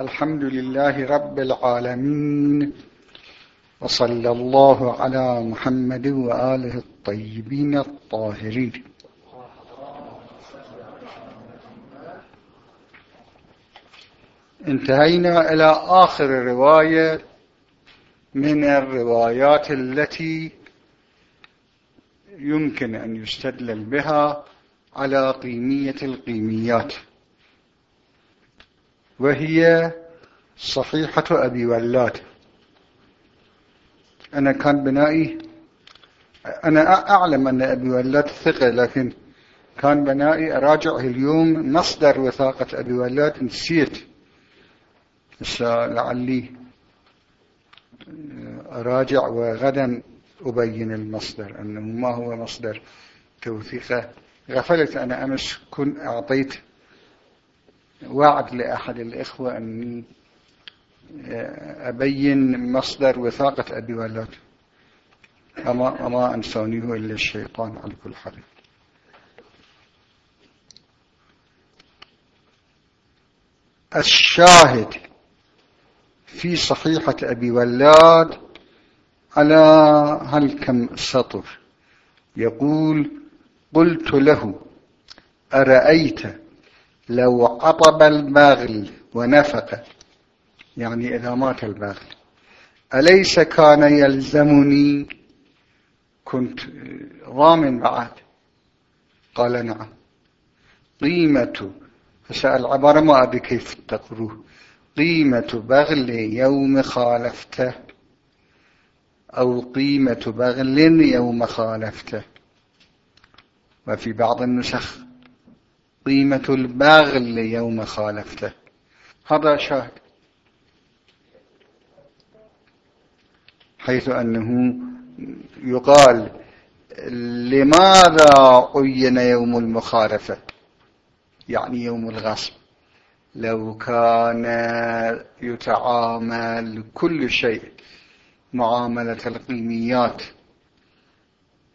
الحمد لله رب العالمين وصلى الله على محمد وآله الطيبين الطاهرين. انتهينا إلى آخر رواية من الروايات التي يمكن أن يستدلل بها على قيمية القيميات. وهي صحيحة أبي ولاد أنا كان بنائي أنا أعلم أن أبي ولاد ثقة لكن كان بنائي أراجعه اليوم مصدر وثاقة أبي ولاد نسيت. لعلي أراجع وغدا أبين المصدر أنه ما هو مصدر توثيقه. غفلت أنا أمس كن أعطيت وعد لأحد الإخوة أني أبين مصدر وثاقة أبي ولد. أما, أما أنسانيه إلا الشيطان على كل حال. الشاهد في صحيحة أبي ولاد على هل كم سطر. يقول قلت له أرأيت لو عطب الباغل ونفق يعني إذا مات الباغل أليس كان يلزمني؟ كنت ضامن بعد. قال نعم. قيمة فسأل عبارة ما أدري كيف تقروه. قيمة بغل يوم خالفته. أو قيمة بغل يوم خالفته. وفي بعض النسخ قيمة البغل يوم خالفته. هذا شاهد. حيث أنه يقال لماذا عين يوم المخالفة؟ يعني يوم الغصب. لو كان يتعامل كل شيء معاملة القيميات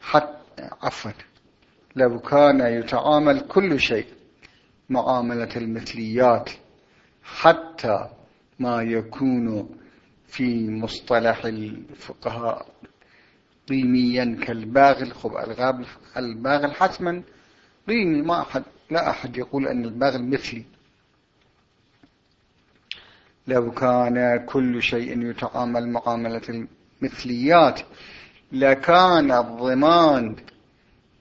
حتى عفوا لو كان يتعامل كل شيء معاملة المثليات حتى ما يكون في مصطلح الفقهاء قيميا كالباغل خب الباغل حتما قيمي ما أحد لا أحد يقول أن الباغل مثلي لو كان كل شيء يتعامل معاملة المثليات لكان الضمان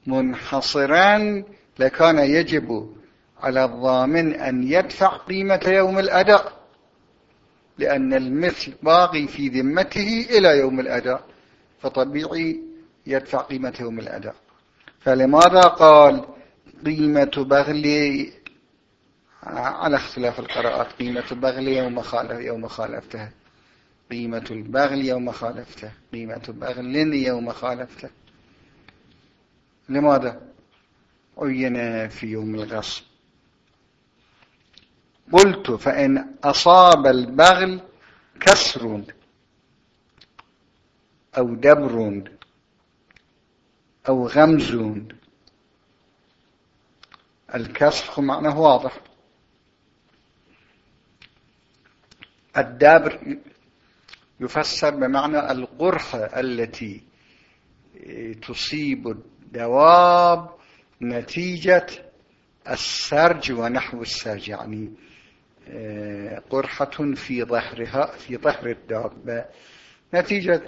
منحصرا لكان يجب على الضامن أن يدفع قيمة يوم الأداء لأن المثل باقي في ذمته إلى يوم الأداء فطبيعي يدفع قيمة يوم الأداء. فلماذا قال قيمة بغلي على اختلاف القراءات قيمة البغل يوم خالف يوم خالفته. قيمة البغل يوم خالفته. قيمة بغل يوم خالفته. لماذا؟ عين في يوم الغصب. قلت فإن أصاب البغل كسر أو دبر أو غمز الكسر معناه واضح. الدابر يفسر بمعنى القرحة التي تصيب الدواب نتيجة السرج ونحو السرج يعني قرحة في ظهرها في ظهر الدابة نتيجة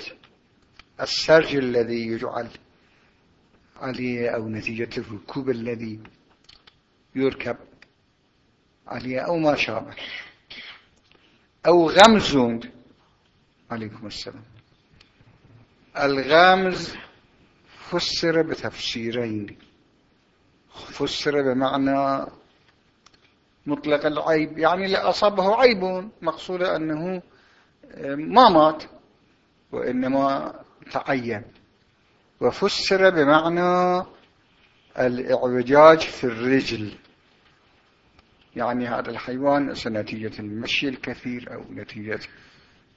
السرج الذي يجعل عليه أو نتيجة الركوب الذي يركب عليه أو ما شابه. أو غمز. عليكم السلام. الغامز فسر بتفسيرين. فسر بمعنى مطلق العيب. يعني لأصابه عيب مقصود أنه ما مات وإنما تعين. وفسر بمعنى الإعوجاج في الرجل. يعني هذا الحيوان نتيجة المشي الكثير أو نتيجة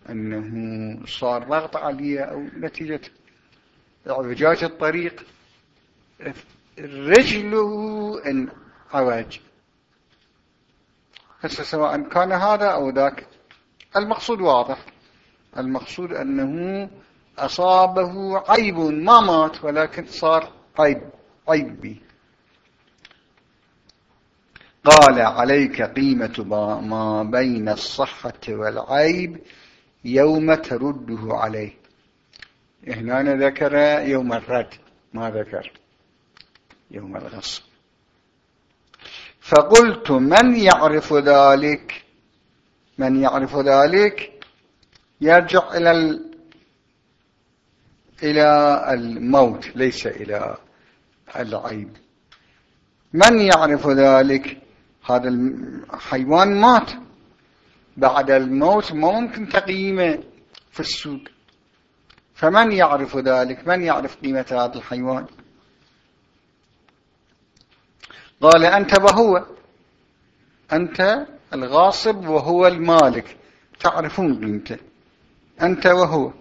أنه صار ضغط عليه أو نتيجة إعوجاج الطريق. رجله انعوج هسه سواء كان هذا أو ذاك. المقصود واضح. المقصود أنه أصابه عيب ما مات ولكن صار عيب عيب به قال عليك قيمة ما بين الصحة والعيب يوم ترده عليه. هنا ذكر يوم الرد ما ذكر يوم الغصب فقلت من يعرف ذلك؟ من يعرف ذلك؟ يرجع إلى ال... إلى الموت ليس إلى العيب. من يعرف ذلك؟ هذا الحيوان مات. بعد الموت ما ممكن تقييمه في السوق. فمن يعرف ذلك؟ من يعرف قيمة هذا الحيوان؟ قال أنت وهو. أنت الغاصب وهو المالك. تعرفون قيمته أنت وهو.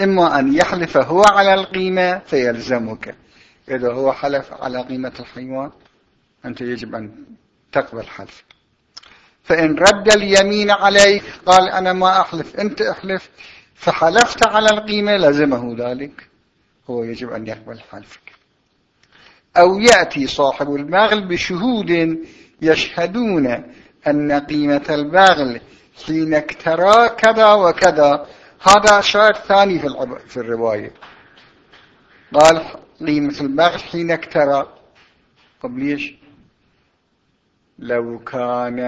إما أن يحلف هو على القيمة فيلزمك. إذا هو حلف على قيمة الحيوان أنت يجب أن تقبل حلف. فإن رد اليمين عليك قال أنا ما أحلف أنت أحلف. فحلفت على القيمة لزمه ذلك. هو يجب أن يقبل حلفك. أو يأتي صاحب البغل بشهود يشهدون أن قيمة البغل حين اكترى كذا وكذا. هذا شاهد ثاني في, في الرواية. قال قيمة البغل حين اكترى. طب ليش؟ لو كان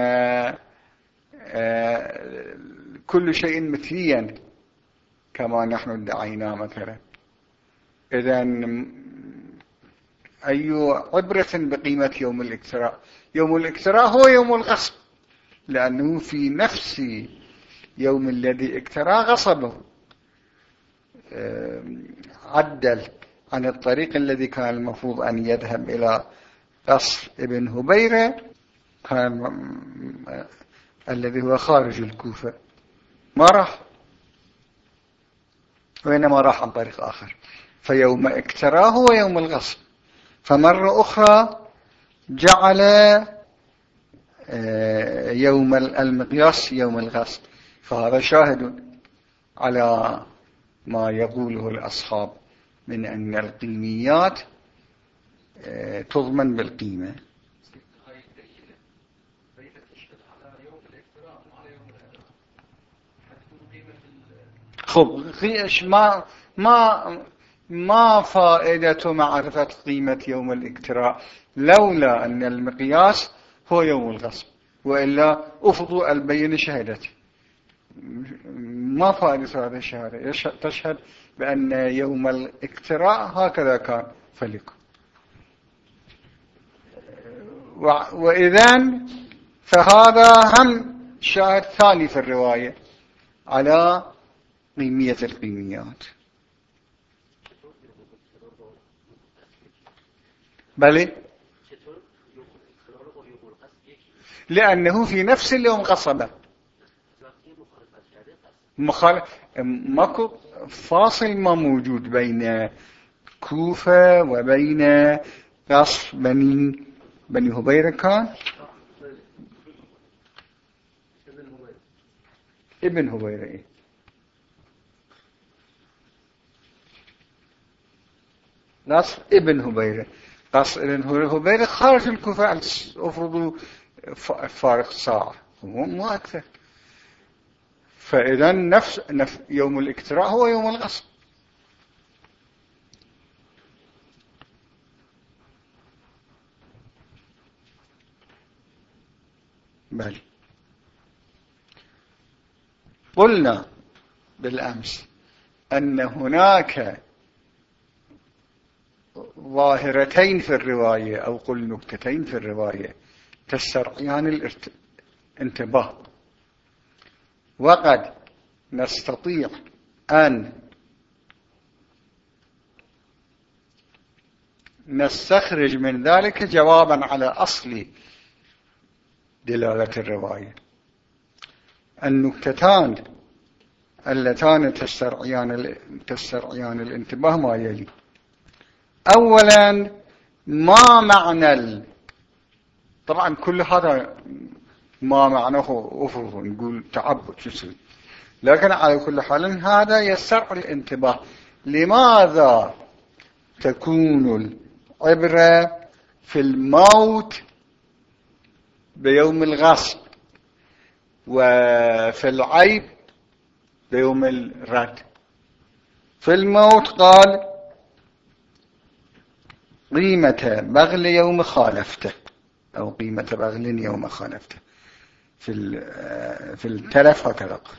آه، كل شيء مثليا كما نحن ادعينا مثلا. إذا أي عبرة بقيمة يوم الاكتراء يوم الاكتراء هو يوم الغصب. لأنه في نفس يوم الذي اكترى غصبه. عدل عن الطريق الذي كان المفروض أن يذهب إلى قصر ابن هبيرة كان الذي هو خارج الكوفة. ما راح. وإنما راح عن طريق آخر. فيوم اكتراه هو يوم الغصب. فمرة أخرى جعل آه، يوم المقياس يوم الغصب فهذا شاهد على ما يقوله الأصحاب من أن القيميات آه، تضمن بالقيمة. خب ما ما ما فائدة معرفة قيمة يوم الاكتراء لولا أن المقياس هو يوم الغصب وإلا أفضوا البين شهادتي. ما فائدة هذه الشهادة؟ تشهد بأن يوم الاكتراء هكذا كان؟ فليكن. وإذن فهذا هم شاهد ثاني في الرواية على قيمية القيميات. بلى لأنه في نفس اليوم قصبه مخالف ماكو فاصل ما موجود بين كوفة وبين قصر بني بني هبيرة كان؟ ابن هبيرة إيه؟ نصر ابن هبيرة. قصر ابن هبيرة خارج الكوفة افرضوا فارق ساعة مو أكثر. فإذا نفس, نفس يوم الاكتراء هو يوم الغصب بل. قلنا بالأمس أن هناك ظاهرتين في الرواية أو قل نكتتين في الرواية تسترعيان الانتباه وقد نستطيع أن نستخرج من ذلك جوابا على أصل دلالة الرواية النكتتان اللتان تسترعيان, تسترعيان الانتباه ما يلي. أولا ما معنى طبعا كل هذا ما معناه أفرض نقول تعبد شو لكن على كل حال هذا يسترعي الانتباه. لماذا تكون العبرة في الموت بيوم الغصب وفي العيب بيوم الرد؟ في الموت قال قيمة بغل يوم خالفته. أو قيمة بغل يوم خالفته. في في التلف هكذا قال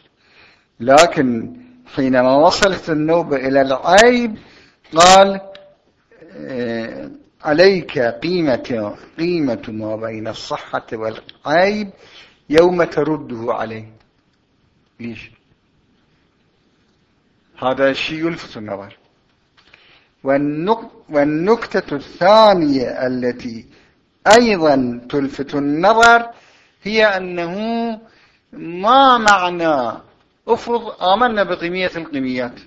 لكن حينما وصلت النوبة إلى العيب قال آه، عليك قيمة قيمة ما بين الصحة والعيب يوم ترده عليه. ليش؟ هذا الشيء يلفت النظر. والنكتة الثانية التي أيضا تلفت النظر هي أنه ما معنى أفرض آمنا بقيمية القيميات.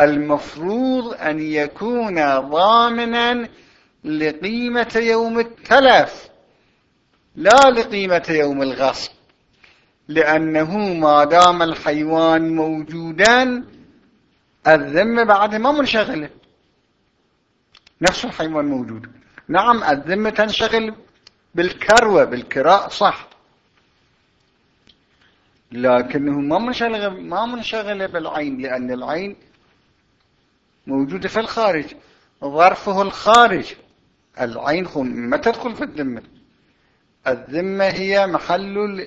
المفروض أن يكون ضامنا لقيمة يوم التلف لا لقيمة يوم الغصب لأنه ما دام الحيوان موجودا الذمة بعد ما منشغلة نفس الحيوان موجود. نعم الذمة تنشغل بالكروة بالكراء صح. لكنه ما منشغل ما منشغل بالعين لأن العين موجودة في الخارج. ظرفه الخارج. العين ما تدخل في الذمة الذمة هي محل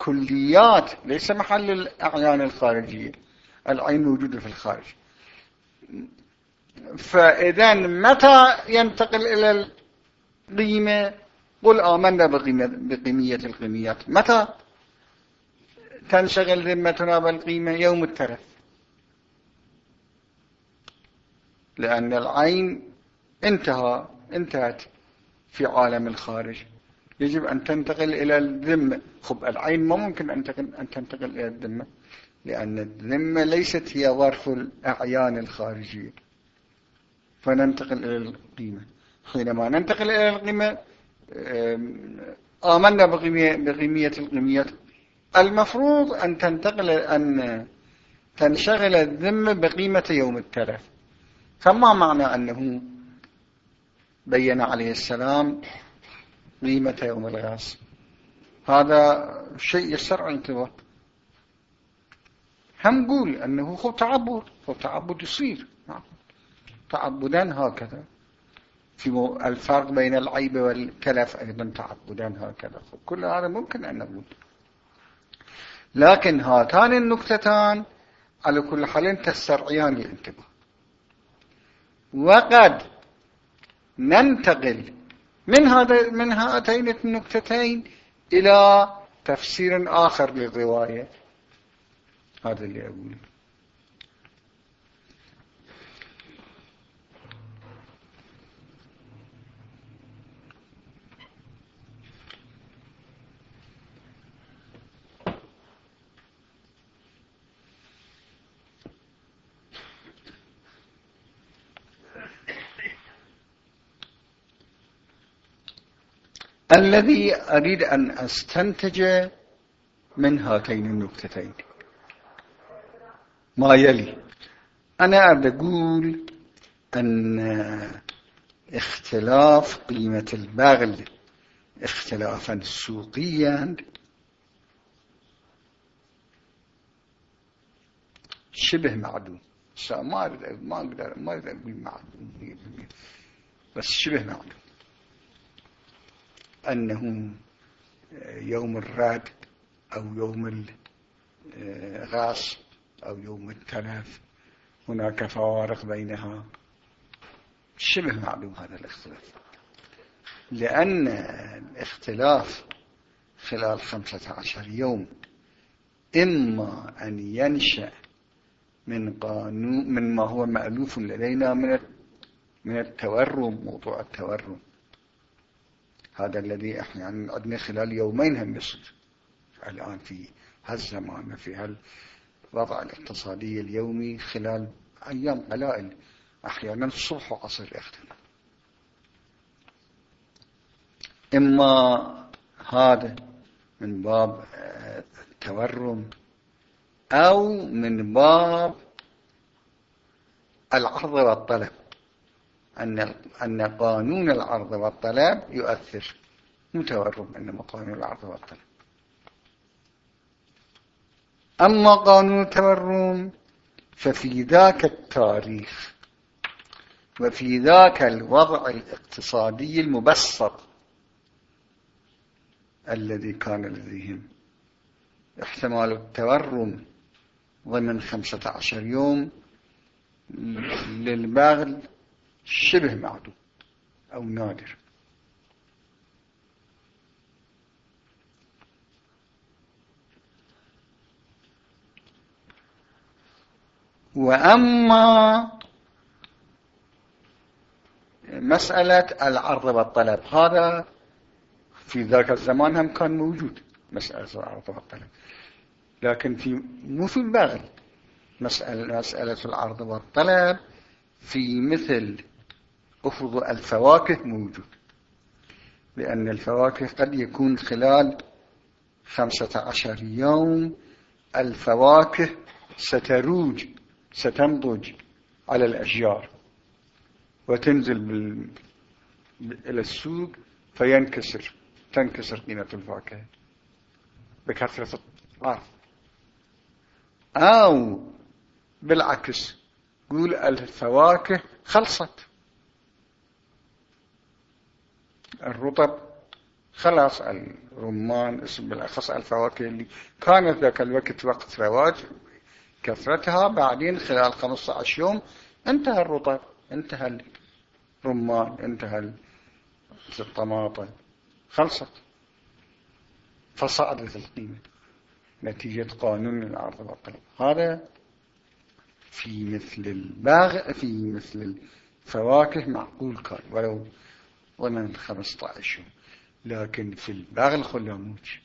الكليات ليس محل الأعيان الخارجية. العين موجودة في الخارج. فإذا متى ينتقل إلى القيمة؟ قل آمنا بقيمية القيميات. متى تنشغل ذمتنا بالقيمة؟ يوم الترف لأن العين انتهى انتهت في عالم الخارج. يجب أن تنتقل إلى الذمة. خب العين ما ممكن أن تنتقل إلى الذمة. لأن الذمة ليست هي ظرف الأعيان الخارجية. فننتقل إلى القيمة. حينما ننتقل إلى القيمة آمنا بقيمية القيميات المفروض أن تنتقل أن تنشغل الذمة بقيمة يوم التلف. فما معنى أنه بين عليه السلام قيمة يوم الغاص هذا شيء يسرع الانتباه هم نقول أنه هو تعبد هو تعبد يصير. نعم. تعبدا هكذا. في الفرق بين العيب والتلف أيضا تعبدا هكذا. كل هذا ممكن أن نقول. لكن هاتان النكتتان على كل حال تسترعيان الانتباه. وقد ننتقل من هذا من هاتين النكتتين إلى تفسير آخر للرواية. هذا اللي أقوله. الذي أريد أن أستنتج من هاتين النكتتين. ما يلي. أنا أقول أن اختلاف قيمة البغل اختلافا سوقيا. شبه معدوم. ما أريد ما أقدر ما أريد أقول معدوم. بس شبه معدوم. أنه يوم الراد أو يوم الغاص أو يوم التلف. هناك فوارق بينها. شبه معلوم هذا الاختلاف. لأن الاختلاف خلال خمسة عشر يوم إما أن ينشأ من قانون من ما هو مألوف لدينا من من التورم موضوع التورم. هذا الذي إحنا يعني عندنا خلال يومين هم يصير. الآن في هالزمان في هالوضع الاقتصادي اليومي خلال أيام قلائل أحيانا الصبح وعصر يختلف إما هذا من باب التورم أو من باب العرض والطلب. أن أن قانون العرض والطلب يؤثر متورم إنما قانون العرض والطلب. أما قانون التورم ففي ذاك التاريخ وفي ذاك الوضع الاقتصادي المبسط الذي كان لديهم. احتمال التورم ضمن خمسة عشر يوم للبغل شبه معدوم أو نادر. وأما مسألة العرض والطلب هذا في ذاك الزمان هم كان موجود مسألة العرض والطلب. لكن في مو في البغل مسألة, مسألة العرض والطلب في مثل أفض الفواكه موجود. لأن الفواكه قد يكون خلال خمسة عشر يوم الفواكه ستروج ستنضج على الأشجار وتنزل بال... إلى السوق فينكسر تنكسر قيمة الفواكه بكثرة العرض أو بالعكس قول الفواكه خلصت. الرطب خلاص الرمان اسم بالأخص الفواكه اللي كانت ذاك الوقت وقت رواج. كثرتها بعدين خلال 15 يوم انتهى الرطب انتهى الرمان انتهى الطماطم. خلصت. فصعدت القيمة. نتيجة قانون العرض والطلب هذا في مثل الباغ في مثل الفواكه معقول كان ولو ضمن 15 يوم. لكن في البغل خلاموج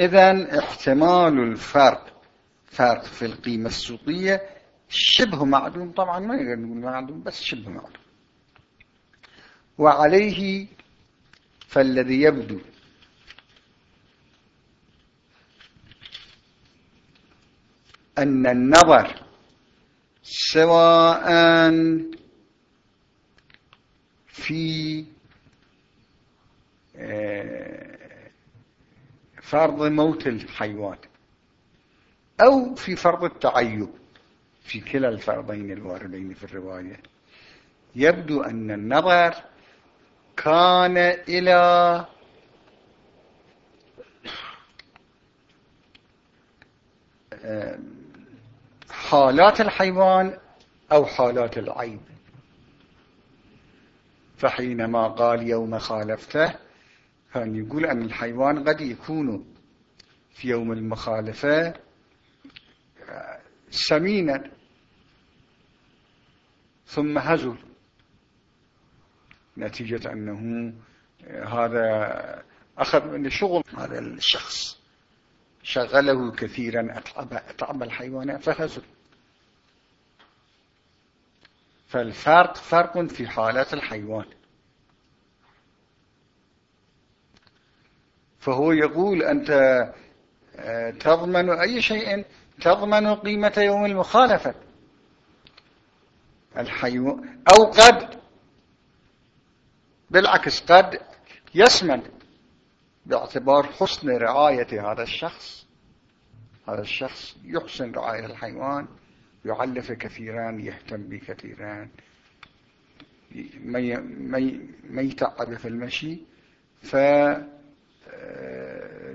إذا احتمال الفرق فرق في القيمة السوقية شبه معدوم. طبعا ما يقدر نقول معدوم بس شبه معدوم. وعليه فالذي يبدو أن النظر سواء في آه، فرض موت الحيوان أو في فرض التعيب. في كلا الفرضين الواردين في الرواية. يبدو أن النظر كان إلى حالات الحيوان أو حالات العيب. فحينما قال يوم خالفته كان يقول أن الحيوان قد يكون في يوم المخالفة سمينا ثم هزل. نتيجة أنه هذا أخذ من الشغل. هذا الشخص شغله كثيرا أطعم, أطعم الحيوانات فهزل. فالفرق فرق في حالات الحيوان. فهو يقول أنت آه، تضمن أي شيء؟ تضمن قيمة يوم المخالفة. الحيوان أو قد بالعكس قد يسمن باعتبار حسن رعاية هذا الشخص. هذا الشخص يحسن رعاية الحيوان يعلف كثيرا يهتم به كثيرا ما يتعب في المشي. فيسمد آه،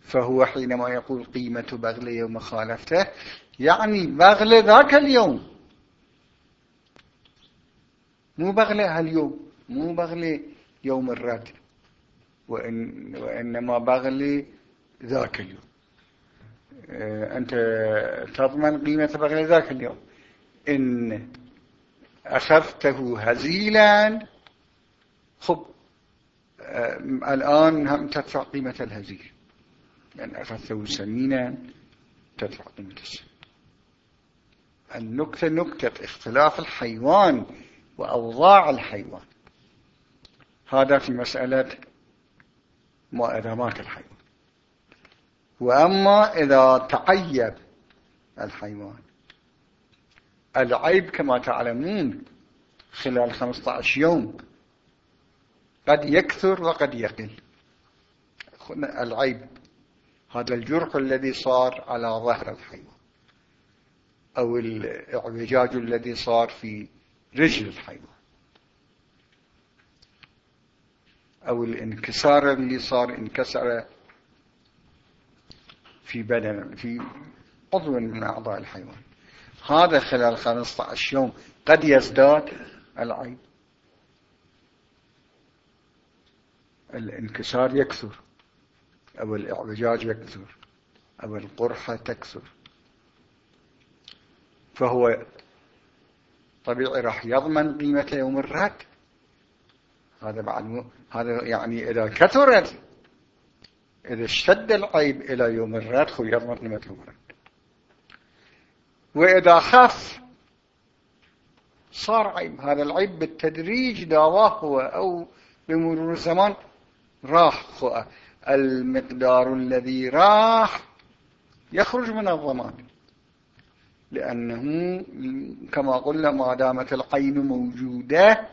فهو حينما يقول قيمة بغل يوم خالفته يعني بغل ذاك اليوم. مو بغل هاليوم مو بغل يوم الرد وإن وإنما بغل ذاك اليوم. آه، أنت تضمن قيمة بغل ذاك اليوم. إن أخذته هزيلا خب آه، الآن هم تدفع قيمة الهزيل. يعني أخذته سمينا تدفع قيمة السمين النكتة نكتة اختلاف الحيوان وأوضاع الحيوان. هذا في مسألة مؤرمات الحيوان. وأما إذا تعيب الحيوان العيب كما تعلمون خلال 15 يوم قد يكثر وقد يقل. العيب. هذا الجرح الذي صار على ظهر الحيوان. أو الاعوجاج الذي صار في رجل الحيوان. أو الانكسار اللي صار انكسر في بدن في عضو من أعضاء الحيوان. هذا خلال 15 يوم قد يزداد العيب. الانكسار يكثر أو الإعوجاج يكثر أو القرحة تكثر فهو طبيعي راح يضمن قيمة يوم الرد هذا بعد هذا يعني إذا كثرت إذا اشتد العيب إلى يوم الرد هو يضمن قيمة يوم الرد وإذا خف صار عيب. هذا العيب بالتدريج داواه هو أو بمرور الزمان راح المقدار الذي راح يخرج من الضمان. لأنه كما قلنا ما دامت العين موجودة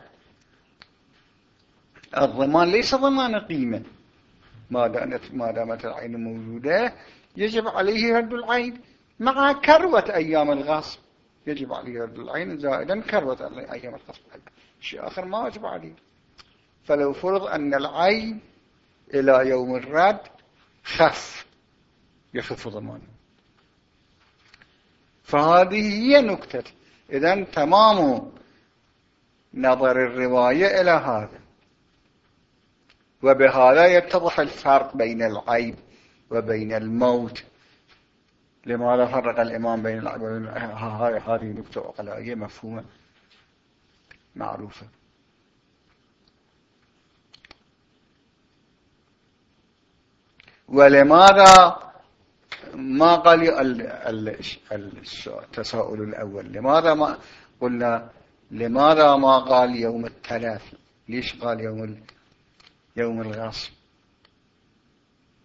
الضمان ليس ضمان قيمة. ما دامت, ما دامت العين موجودة يجب عليه رد العين مع كروة أيام الغصب. يجب عليه رد العين زائدا كروة أيام الغصب. شيء آخر ما يجب عليه. فلو فرض أن العين إلى يوم الرد خف يخف ضمانه. فهذه هي نكتة. إذا تمام نظر الرواية إلى هذا. وبهذا يتضح الفرق بين العيب وبين الموت. لماذا فرق الإمام بين العيب وبين هذه نكتة عقلائية مفهومة معروفة. ولماذا ما قال التساؤل الأول؟ لماذا ما قلنا لماذا ما قال يوم التلف ليش قال يوم يوم الغصب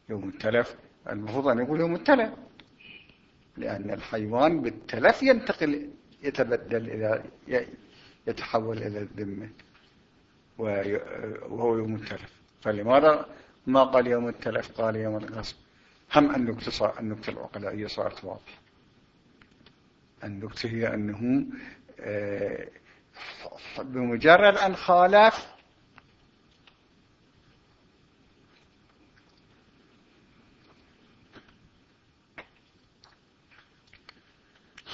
يوم التلف. المفروض أن يقول يوم التلف. لأن الحيوان بالتلف ينتقل يتبدل إلى يتحول إلى الذمة وهو يوم التلف. فلماذا ما قال يوم التلف قال يوم الغصب. هم النكتة صار النكتة العقلائية صارت واضحة. النكتة هي أنه آه، بمجرد أن خالف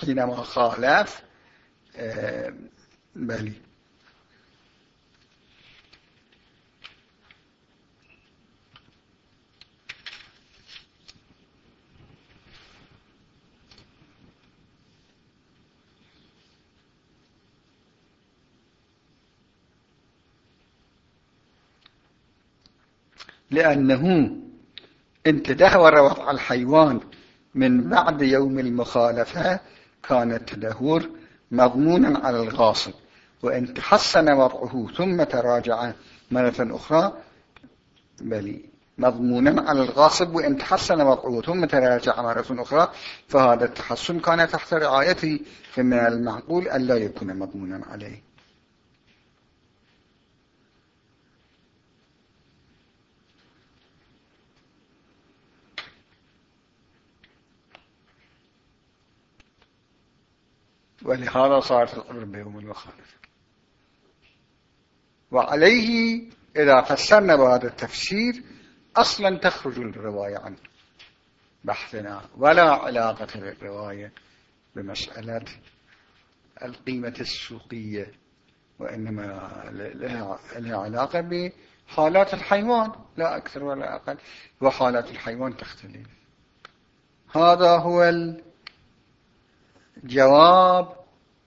حينما خالف آه، بلي لأنه إن تدهور وضع الحيوان من بعد يوم المخالفة كان التدهور مضمونا على الغاصب. وإن تحسن وضعه ثم تراجع مرة أخرى بل مضمونا على الغاصب. وإن تحسن وضعه ثم تراجع مرة أخرى فهذا التحسن كان تحت رعايته. فمن المعقول أن لا يكون مضمونا عليه. ولهذا صارت الأمر بيوم المخالفة وعليه إذا فسرنا بهذا التفسير أصلا تخرج الرواية عن بحثنا ولا علاقة للرواية بمسألة القيمة السوقية وإنما لها علاقة بحالات الحيوان لا أكثر ولا أقل وحالات الحيوان تختلف. هذا هو الجواب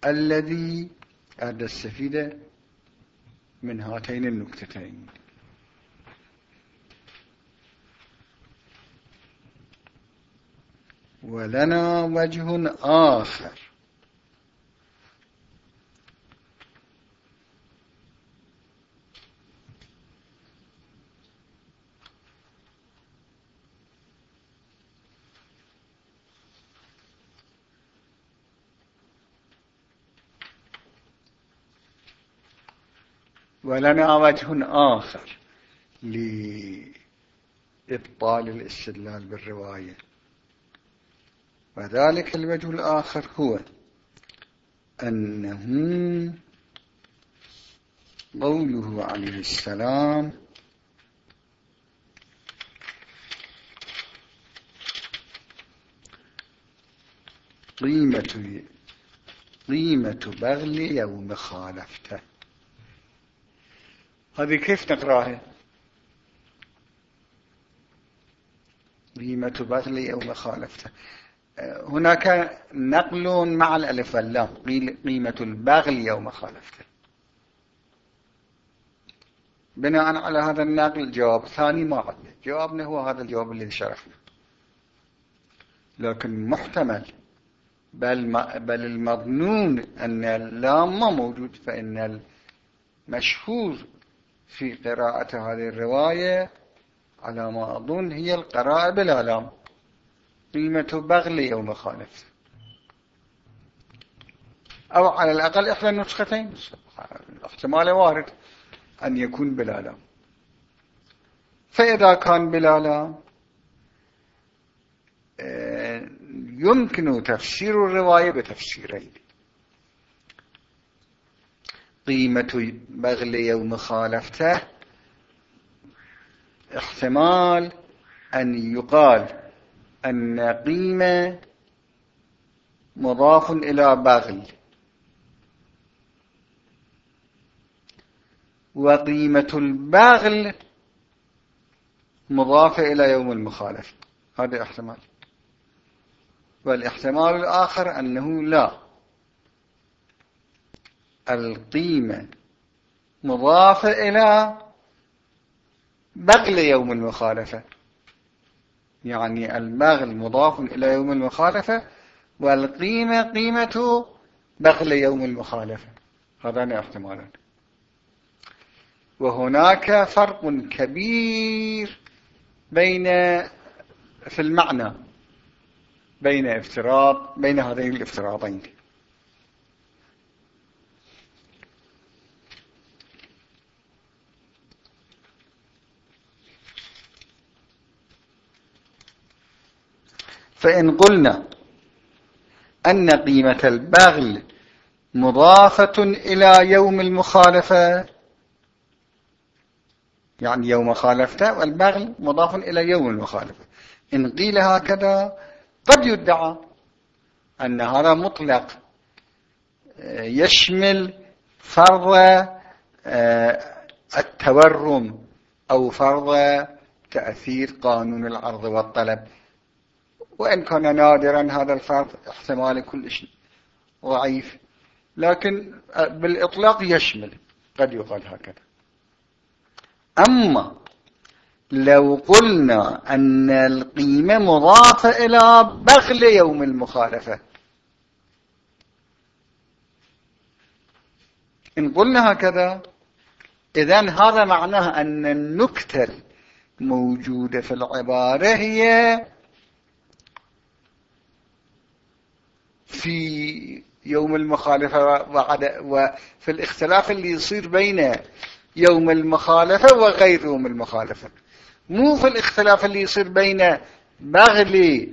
الذي أدى السفيدة من هاتين النكتتين. ولنا وجه آخر. ولنا وجه آخر لإبطال الاستدلال بالرواية. وذلك الوجه الآخر هو أنه قوله عليه السلام قيمة قيمة بغل يوم خالفته. هذه كيف نقراها؟ قيمة بغل يوم خالفته. هناك نقل مع الألف واللام. قيمة البغل يوم خالفته. بناء على هذا النقل جواب ثاني ما عندنا جوابنا هو هذا الجواب الذي شرحنا لكن محتمل. بل, بل المظنون أن اللام ما موجود فإن المشهور في قراءة هذه الرواية على ما أظن هي القراءة بلا لام قيمة بغل يوم خالف أو على الأقل إحدى النسختين. احتمال وارد أن يكون بلا لام فإذا كان بلا لام آه، يمكن تفسير الرواية بتفسيرين. قيمة بغل يوم خالفته. احتمال أن يقال أن قيمة مضاف إلى بغل. وقيمة البغل مضافة إلى يوم المخالفة. هذا احتمال. والإحتمال الآخر أنه لا. القيمة مضافة إلى بغل يوم المخالفة. يعني البغل مضاف إلى يوم المخالفة والقيمة قيمة بغل يوم المخالفة. هذان احتمالان وهناك فرق كبير بين في المعنى بين افتراض بين هذين الافتراضين. فإن قلنا أن قيمة البغل مضافة إلى يوم المخالفة يعني يوم خالفته والبغل مضاف إلى يوم المخالفة. إن قيل هكذا قد يدعى أن هذا مطلق يشمل فرض آه، التورم أو فرض تأثير قانون العرض والطلب. وإن كان نادرا هذا الفرض احتمال كل شيء ضعيف. لكن بالإطلاق يشمل قد يقال هكذا. أما لو قلنا أن القيمة مضافة إلى بغل يوم المخالفة إن قلنا هكذا إذن هذا معناه أن النكتة موجودة في العبارة هي في يوم المخالفة وفي الاختلاف اللي يصير بين يوم المخالفة وغير يوم المخالفة. مو في الاختلاف اللي يصير بين بغل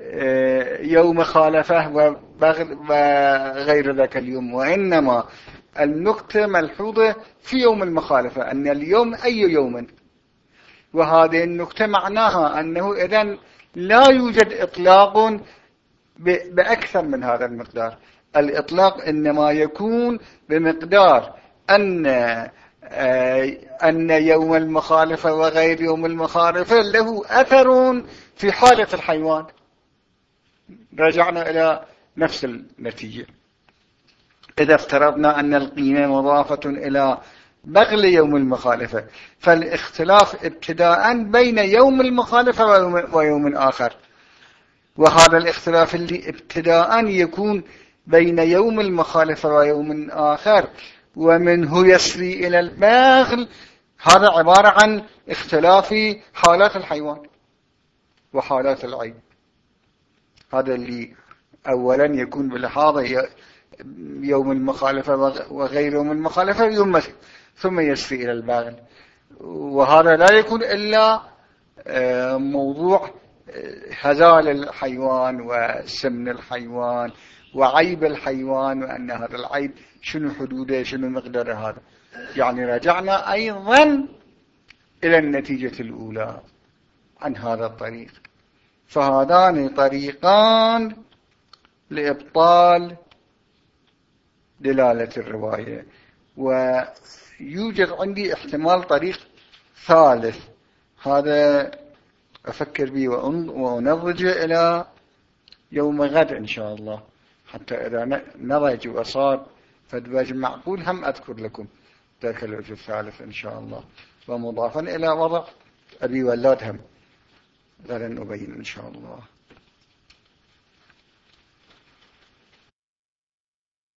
آه، يوم خالفة وبغل وغير ذاك اليوم وإنما النقطة ملحوظة في يوم المخالفة أن اليوم أي يوم. وهذه النقطة معناها أنه إذن لا يوجد إطلاق بأكثر من هذا المقدار. الإطلاق إنما يكون بمقدار أن آه، أن يوم المخالفة وغير يوم المخالفة له أثر في حالة الحيوان. رجعنا إلى نفس النتيجة. إذا افترضنا أن القيمة مضافة إلى بغل يوم المخالفة فالاختلاف ابتداء بين يوم المخالفة ويوم آخر وهذا الاختلاف اللي ابتداء يكون بين يوم المخالفة ويوم آخر ومنه يسري إلى الباغل هذا عبارة عن اختلاف حالات الحيوان وحالات العين. هذا اللي أولا يكون بالحاضة يوم المخالفة وغير يوم المخالفة يمثل ثم يسري إلى الباغل وهذا لا يكون إلا موضوع هزال الحيوان وسمن الحيوان وعيب الحيوان وأن هذا العيب شنو حدوده شنو مقدار هذا؟ يعني رجعنا أيضا إلى النتيجة الأولى عن هذا الطريق. فهذان طريقان لإبطال دلالة الرواية. ويوجد عندي احتمال طريق ثالث. هذا أفكر به ونضجه إلى يوم غد إن شاء الله. حتى إذا نضج وصار فدوج معقول هم أذكر لكم ذلك الوجه الثالث إن شاء الله. ومضافا إلى وضع أبي ولاد هم. أبين إن شاء الله.